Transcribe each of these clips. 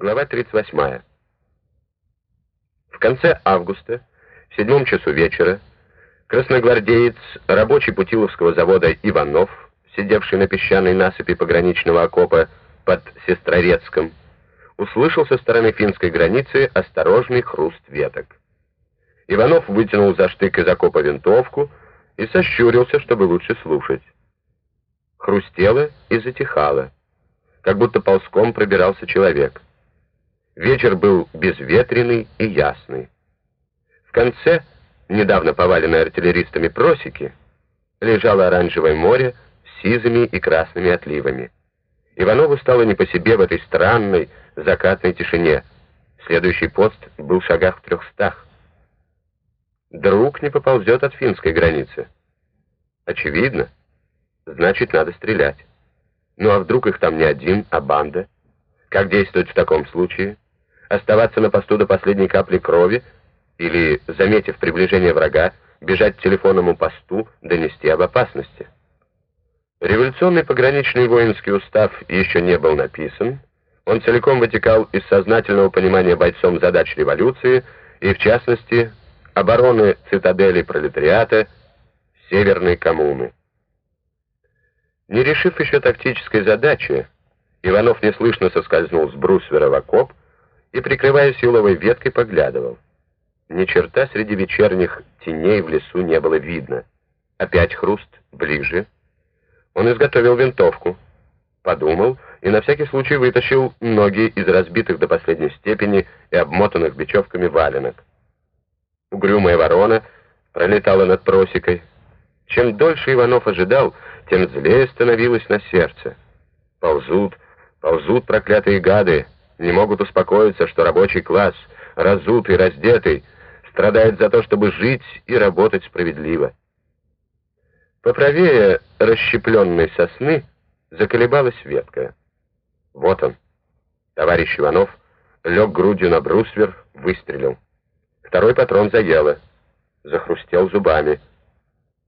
Глава 38. В конце августа, в седьмом часу вечера, красногвардеец, рабочий Путиловского завода Иванов, сидевший на песчаной насыпи пограничного окопа под Сестрорецком, услышал со стороны финской границы осторожный хруст веток. Иванов вытянул за штык из окопа винтовку и сощурился, чтобы лучше слушать. Хрустело и затихало, как будто ползком пробирался человек. Вечер был безветренный и ясный. В конце, недавно поваленной артиллеристами просеки, лежало оранжевое море с сизыми и красными отливами. Иванову стало не по себе в этой странной закатной тишине. Следующий пост был в шагах в трехстах. Друг не поползет от финской границы. Очевидно. Значит, надо стрелять. Ну а вдруг их там не один, а банда? Как действовать в таком случае? Оставаться на посту до последней капли крови или, заметив приближение врага, бежать к телефонному посту, донести об опасности. Революционный пограничный воинский устав еще не был написан, он целиком вытекал из сознательного понимания бойцом задач революции и, в частности, обороны цитадели пролетариата Северной коммуны. Не решив еще тактической задачи, Иванов неслышно соскользнул с брусвера в окоп, и, прикрываясь еловой веткой, поглядывал. Ни черта среди вечерних теней в лесу не было видно. Опять хруст, ближе. Он изготовил винтовку, подумал и на всякий случай вытащил ноги из разбитых до последней степени и обмотанных бечевками валенок. Угрюмая ворона пролетала над просекой. Чем дольше Иванов ожидал, тем злее становилось на сердце. Ползут, ползут проклятые гады, не могут успокоиться, что рабочий класс, разутый, раздетый, страдает за то, чтобы жить и работать справедливо. Поправее расщепленной сосны заколебалась ветка. Вот он. Товарищ Иванов лег грудью на брусвер, выстрелил. Второй патрон заело. Захрустел зубами.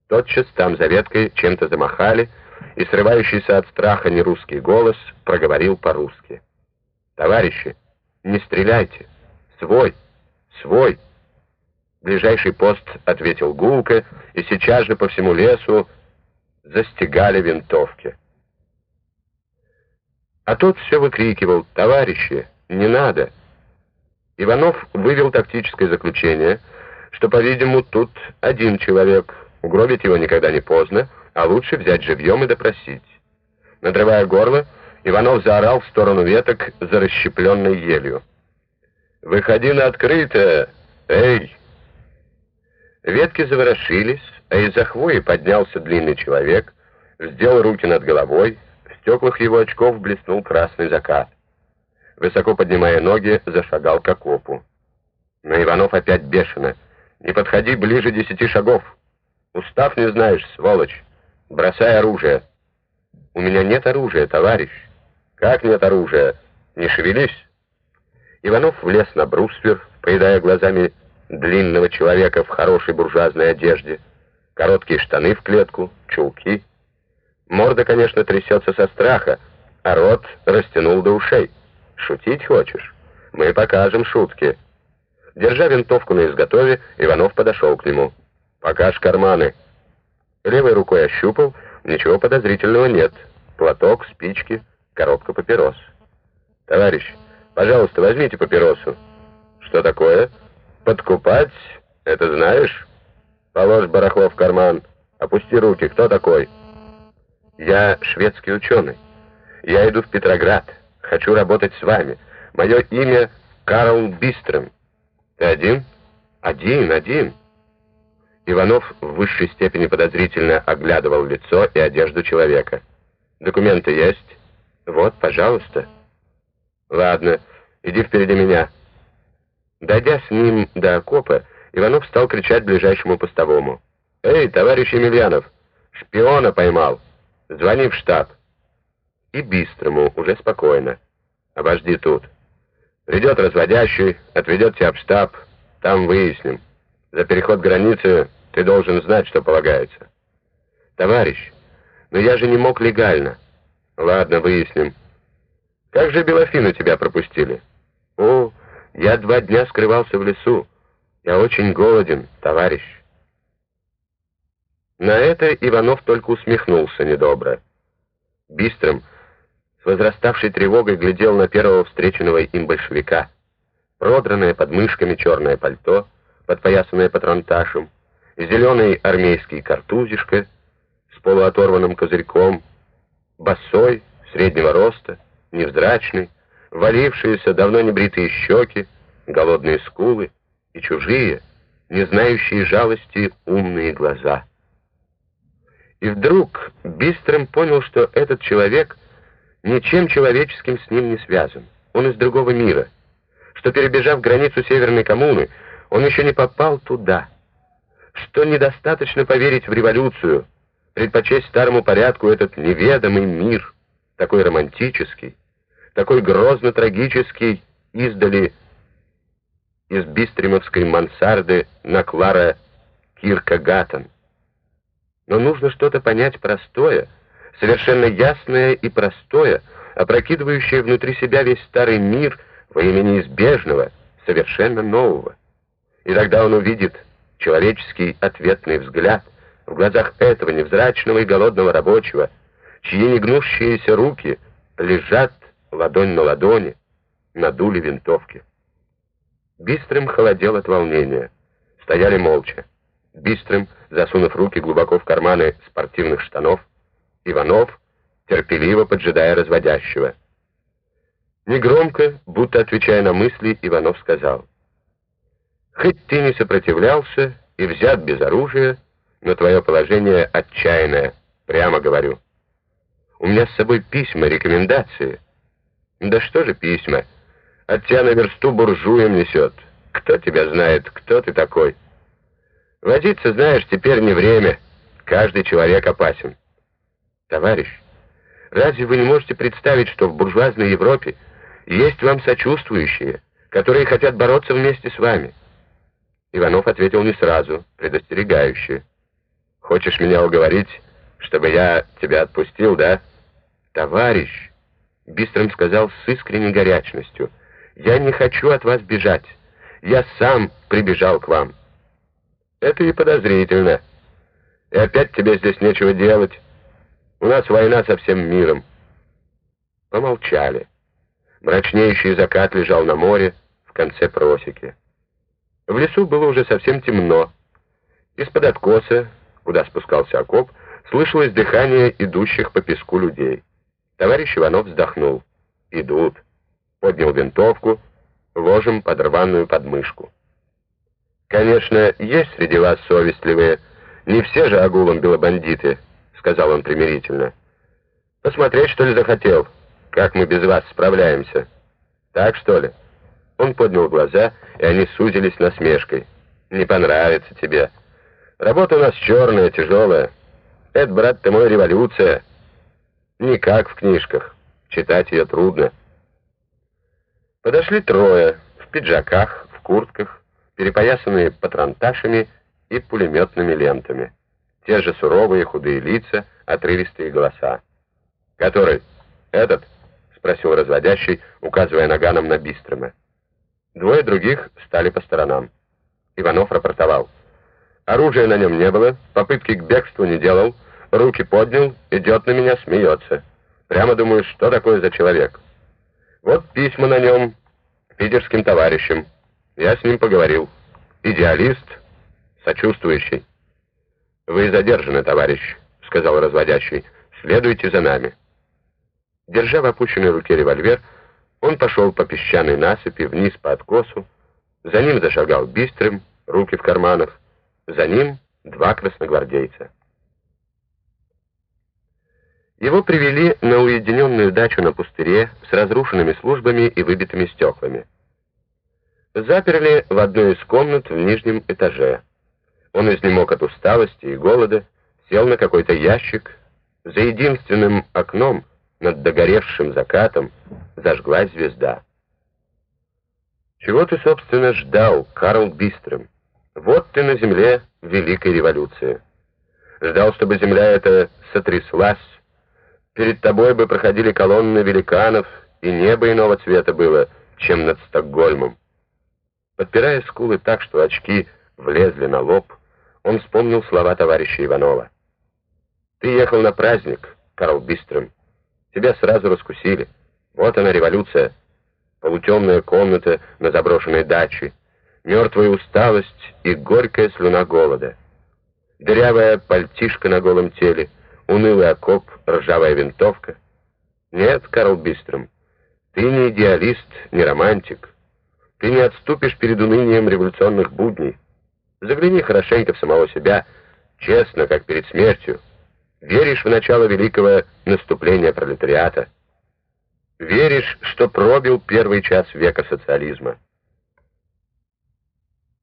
Тотчас там за веткой чем-то замахали, и срывающийся от страха нерусский голос проговорил по-русски. «Товарищи, не стреляйте! Свой! Свой!» Ближайший пост ответил гулко, и сейчас же по всему лесу застигали винтовки. А тот все выкрикивал «Товарищи, не надо!» Иванов вывел тактическое заключение, что, по-видимому, тут один человек, угробить его никогда не поздно, а лучше взять живьем и допросить. Надрывая горло, Иванов заорал в сторону веток за расщепленной елью. «Выходи на открытое! Эй!» Ветки заворошились, а из-за хвои поднялся длинный человек, сделал руки над головой, в стеклах его очков блеснул красный закат. Высоко поднимая ноги, зашагал к окопу. Но Иванов опять бешено. «Не подходи ближе десяти шагов! Устав не знаешь, сволочь! Бросай оружие!» «У меня нет оружия, товарищ!» «Как нет оружия? Не шевелись!» Иванов влез на бруствер, поедая глазами длинного человека в хорошей буржуазной одежде, короткие штаны в клетку, чулки. Морда, конечно, трясется со страха, а рот растянул до ушей. «Шутить хочешь? Мы покажем шутки». Держа винтовку на изготове, Иванов подошел к нему. «Покажь карманы». Левой рукой ощупал, ничего подозрительного нет. Платок, спички — коробка папирос. «Товарищ, пожалуйста, возьмите папиросу». «Что такое? Подкупать? Это знаешь?» «Положь барахло в карман. Опусти руки. Кто такой?» «Я шведский ученый. Я иду в Петроград. Хочу работать с вами. Мое имя Карл Бистрем. Ты один?» «Один, один». Иванов в высшей степени подозрительно оглядывал лицо и одежду человека. «Документы есть?» «Вот, пожалуйста». «Ладно, иди впереди меня». Дойдя с ним до окопа, Иванов стал кричать ближайшему постовому. «Эй, товарищ Емельянов, шпиона поймал! Звони в штаб!» И быстрому, уже спокойно. «Обожди тут. Придет разводящий, отведет тебя в штаб, там выясним. За переход границы ты должен знать, что полагается». «Товарищ, но я же не мог легально». Ладно, выясним. Как же Белофину тебя пропустили? «О, я два дня скрывался в лесу. Я очень голоден, товарищ». На это Иванов только усмехнулся недобро. Бистрым, с возраставшей тревогой глядел на первого встреченного им большевика. Продранное под мышками черное пальто, подпоясанное патронташем, зеленый армейский картузишко с полуоторванным козырьком, босой, среднего роста, невзрачный, валившиеся, давно небритые щеки, голодные скулы и чужие, не знающие жалости умные глаза. И вдруг Бистрым понял, что этот человек ничем человеческим с ним не связан. Он из другого мира, что, перебежав границу Северной коммуны, он еще не попал туда, что недостаточно поверить в революцию, предпочесть старому порядку этот неведомый мир, такой романтический, такой грозно-трагический, издали из бистримовской мансарды на Клара Кирка Гаттон. Но нужно что-то понять простое, совершенно ясное и простое, опрокидывающее внутри себя весь старый мир во имя неизбежного, совершенно нового. И тогда он увидит человеческий ответный взгляд в глазах этого невзрачного и голодного рабочего, чьи негнущиеся руки лежат ладонь на ладони на дуле винтовки. Бистрым холодел от волнения. Стояли молча. Бистрым, засунув руки глубоко в карманы спортивных штанов, Иванов, терпеливо поджидая разводящего. Негромко, будто отвечая на мысли, Иванов сказал, «Хоть ты не сопротивлялся и взят без оружия, но твое положение отчаянное, прямо говорю. У меня с собой письма, рекомендации». «Да что же письма? От тебя на версту буржуем несет. Кто тебя знает, кто ты такой?» Возиться, знаешь, теперь не время. Каждый человек опасен. Товарищ, разве вы не можете представить, что в буржуазной Европе есть вам сочувствующие, которые хотят бороться вместе с вами? Иванов ответил не сразу, предостерегающе. Хочешь меня уговорить, чтобы я тебя отпустил, да? Товарищ, Бистрым сказал с искренней горячностью, я не хочу от вас бежать. Я сам прибежал к вам. Это и подозрительно. И опять тебе здесь нечего делать. У нас война со всем миром. Помолчали. Мрачнейший закат лежал на море в конце просеки. В лесу было уже совсем темно. Из-под откоса, куда спускался окоп, слышалось дыхание идущих по песку людей. Товарищ Иванов вздохнул. «Идут». Поднял винтовку, ложим под рваную подмышку. «Конечно, есть среди вас совестливые. Не все же агулом белобандиты», — сказал он примирительно. «Посмотреть, что ли, захотел? Как мы без вас справляемся? Так, что ли?» Он поднял глаза, и они сузились насмешкой. «Не понравится тебе. Работа у нас черная, тяжелая. Это, брат ты мой, революция. Не как в книжках. Читать ее трудно». Подошли трое, в пиджаках, в куртках, перепоясанные патронташами и пулеметными лентами. Те же суровые худые лица, отрывистые голоса. «Который? Этот?» — спросил разводящий, указывая наганом на Бистрома. Двое других стали по сторонам. Иванов рапортовал. Оружия на нем не было, попытки к бегству не делал, руки поднял, идет на меня, смеется. Прямо думаю, что такое за человек. Вот письма на нем питерским товарищам. Я с ним поговорил. Идеалист, сочувствующий. «Вы задержаны, товарищ», — сказал разводящий. «Следуйте за нами». Держа в опущенной руке револьвер, он пошел по песчаной насыпи вниз по откосу. За ним зашагал бистрым, руки в карманах. За ним два красногвардейца. Его привели на уединенную дачу на пустыре с разрушенными службами и выбитыми стеклами. Заперли в одной из комнат в нижнем этаже. Он изнемог от усталости и голода, сел на какой-то ящик. За единственным окном над догоревшим закатом зажглась звезда. Чего ты, собственно, ждал, Карл Бистрем? Вот ты на земле Великой Революции. Ждал, чтобы земля эта сотряслась, перед тобой бы проходили колонны великанов, и небо иного цвета было — чем над Стокгольмом. Подпирая скулы так, что очки влезли на лоб, он вспомнил слова товарища Иванова. «Ты ехал на праздник, Карл Бистрем. Тебя сразу раскусили. Вот она, революция. Полутемная комната на заброшенной даче, мертвая усталость и горькая слюна голода. Дырявая пальтишка на голом теле, унылый окоп, ржавая винтовка. Нет, Карл Бистром, ты не идеалист, не романтик. Ты не отступишь перед унынием революционных будней. Загляни хорошенько в самого себя, честно, как перед смертью. Веришь в начало великого наступления пролетариата. Веришь, что пробил первый час века социализма.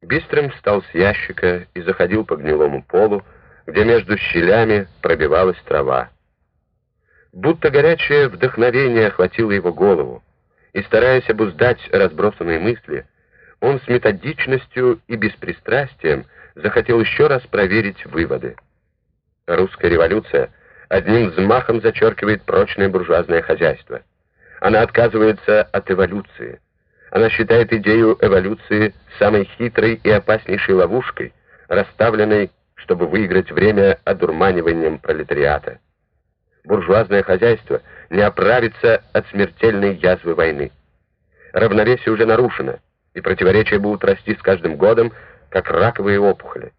Бистрым встал с ящика и заходил по гнилому полу, где между щелями пробивалась трава. Будто горячее вдохновение охватило его голову, и, стараясь обуздать разбросанные мысли, он с методичностью и беспристрастием захотел еще раз проверить выводы. Русская революция одним взмахом зачеркивает прочное буржуазное хозяйство. Она отказывается от эволюции. Она считает идею эволюции самой хитрой и опаснейшей ловушкой, расставленной, чтобы выиграть время одурманиванием пролетариата. Буржуазное хозяйство не оправится от смертельной язвы войны. Равновесие уже нарушено, и противоречия будут расти с каждым годом, как раковые опухоли.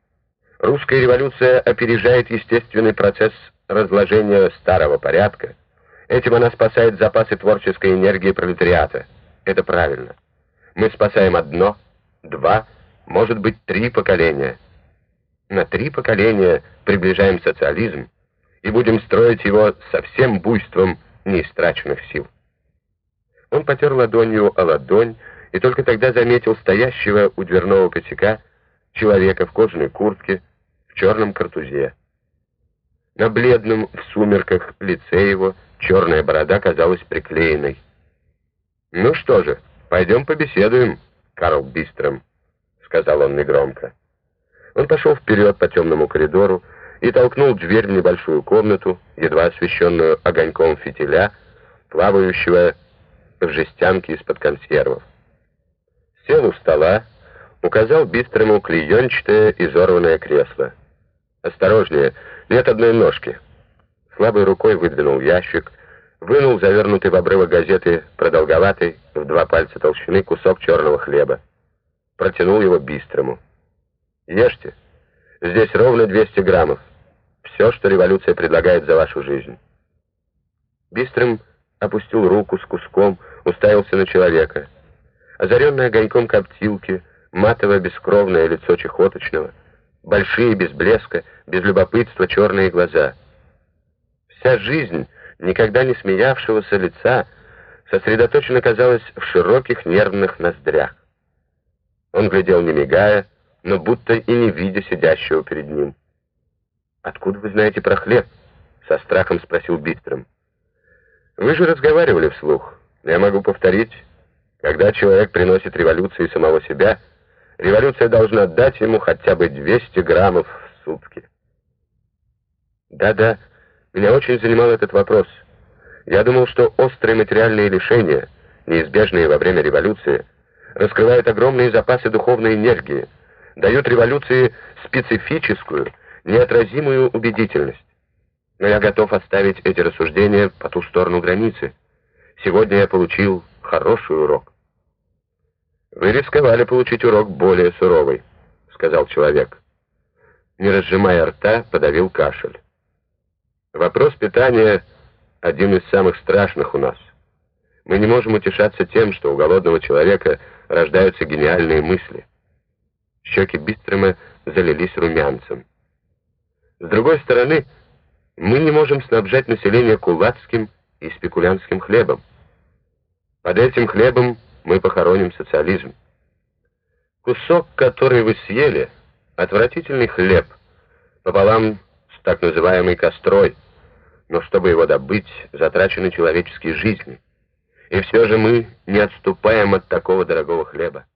Русская революция опережает естественный процесс разложения старого порядка. Этим она спасает запасы творческой энергии пролетариата. Это правильно. Мы спасаем одно, два, может быть, три поколения. На три поколения приближаем социализм и будем строить его со всем буйством неистраченных сил. Он потер ладонью о ладонь и только тогда заметил стоящего у дверного косяка человека в кожаной куртке, в черном картузе. На бледном в сумерках лице его черная борода казалась приклеенной. «Ну что же, пойдем побеседуем, Карл Бистром», — сказал он негромко. Он пошел вперед по темному коридору и толкнул дверь в небольшую комнату, едва освещенную огоньком фитиля, плавающего в жестянке из-под консервов. Сел у стола, указал быстрому клеенчатое изорванное кресло. «Осторожнее, нет одной ножки». Слабой рукой выдвинул ящик, вынул завернутый в обрывок газеты продолговатый, в два пальца толщины, кусок черного хлеба. Протянул его быстрому. «Ешьте. Здесь ровно 200 граммов. Все, что революция предлагает за вашу жизнь». Бистрым опустил руку с куском, уставился на человека. Озаренное огоньком коптилки, матовое бескровное лицо чехоточного, большие, без блеска, без любопытства черные глаза. Вся жизнь никогда не смеявшегося лица сосредоточена, казалось, в широких нервных ноздрях. Он глядел не мигая, но будто и не видя сидящего перед ним. «Откуда вы знаете про хлеб?» — со страхом спросил Бистром. Вы же разговаривали вслух. Я могу повторить. Когда человек приносит революции самого себя, революция должна дать ему хотя бы 200 граммов в сутки. Да-да, меня очень занимал этот вопрос. Я думал, что острые материальные лишения, неизбежные во время революции, раскрывают огромные запасы духовной энергии, дают революции специфическую, неотразимую убедительность. Но я готов оставить эти рассуждения по ту сторону границы. Сегодня я получил хороший урок. «Вы рисковали получить урок более суровый», — сказал человек. Не разжимая рта, подавил кашель. «Вопрос питания — один из самых страшных у нас. Мы не можем утешаться тем, что у голодного человека рождаются гениальные мысли». Щеки Бистрема залились румянцем. С другой стороны, мы не можем снабжать население кулацким и спекулянтским хлебом. Под этим хлебом мы похороним социализм. Кусок, который вы съели, отвратительный хлеб, пополам так называемой кострой, но чтобы его добыть, затрачены человеческие жизни. И все же мы не отступаем от такого дорогого хлеба.